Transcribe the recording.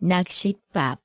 낚싯밥